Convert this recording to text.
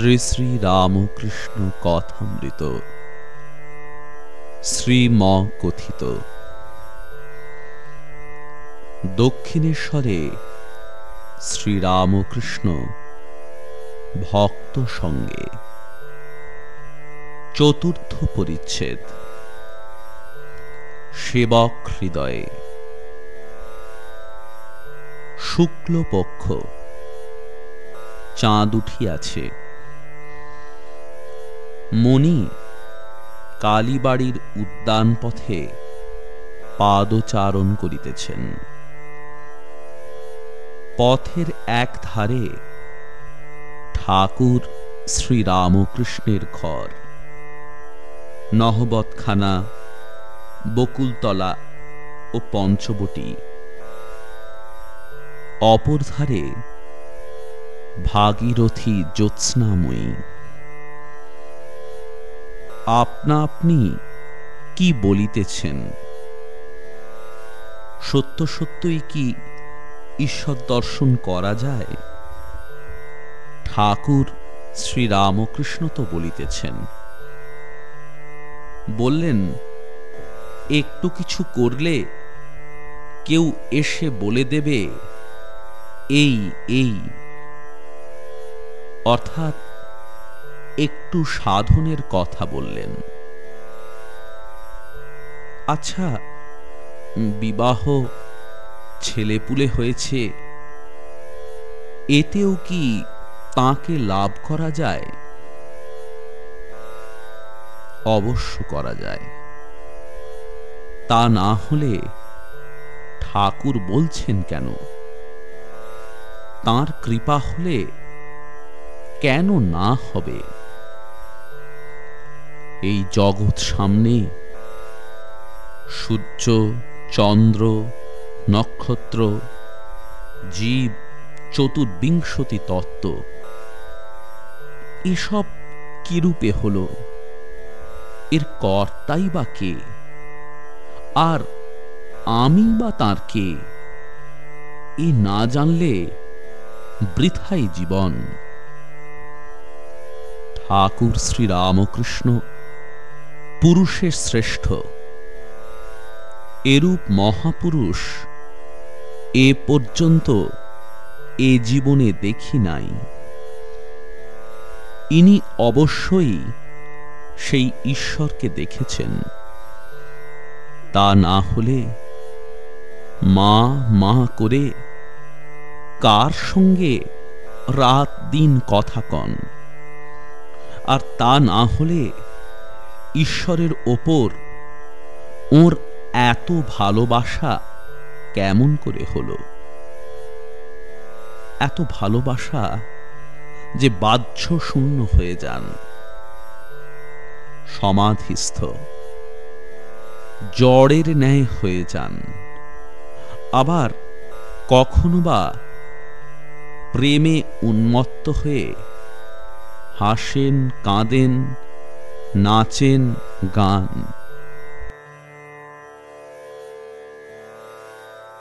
শ্রী শ্রী রামকৃষ্ণ কথামৃত। শ্রীম কথিত দক্ষিণেশ্বরে শ্রীরামকৃষ্ণ ভক্ত সঙ্গে চতুর্থ পরিচ্ছেদ। সেবক হৃদয়ে শুক্লপক্ষ, চাঁদ উঠিয়াছে। মণি কালীবাড়ির উদ্যান পথে পাদচারণ করিতেছেন। পথের এক ধারে ঠাকুর শ্রীরামকৃষ্ণের ঘর। নহবতখানা বকুলতলা ও পঞ্চবটি। অপর ধারে ভাগীরথী জ্যোৎস্নাময়ী। আপনা আপনি কি বলিতেছেন? সত্য সত্যই কি ঈশ্বর দর্শন করা যায়? ঠাকুর শ্রীরামকৃষ্ণ তো বলিতেছেন। বললেন, একটু কিছু করলে কেউ এসে বলে দেবে, এই এই। অর্থাৎ একটু সাধনের কথা বললেন। আচ্ছা বিবাহ ছেলেপুলে হয়েছে, এতেও কি তাকে লাভ করা যায়? অবশ্য করা যায়। তা না হলে ঠাকুর বলছেন কেন? তার কৃপা হলে কেন না হবে? এই জগৎ সামনে। সূর্য, চন্দ্র, নক্ষত্র, জীব, চতুর্বিংশতি তত্ত্ব, এসব কিরূপে হল? এর কর্তাই বা কে? আর আমি বা তার কে? এ না জানলে বৃথাই জীবন। ঠাকুর শ্রীরামকৃষ্ণ পুরুষের শ্রেষ্ঠ। এরূপ মহাপুরুষ এ পর্যন্ত এ জীবনে দেখি নাই। ইনি অবশ্যই সেই ঈশ্বরকে দেখেছেন। তা না হলে মা মা করে কার সঙ্গে রাত দিন কথা কন? আর তা না হলে ঈশ্বরের ওপর ওর এত ভালোবাসা কেমন করে হলো? এত ভালোবাসা যে বাহ্য শূন্য হয়ে যান। সমাধিস্থ। জড়ের ন্যায় হয়ে যান। আবার কখনো বা প্রেমে উন্মত্ত হয়ে হাসেন, কাঁদেন নাচেন গান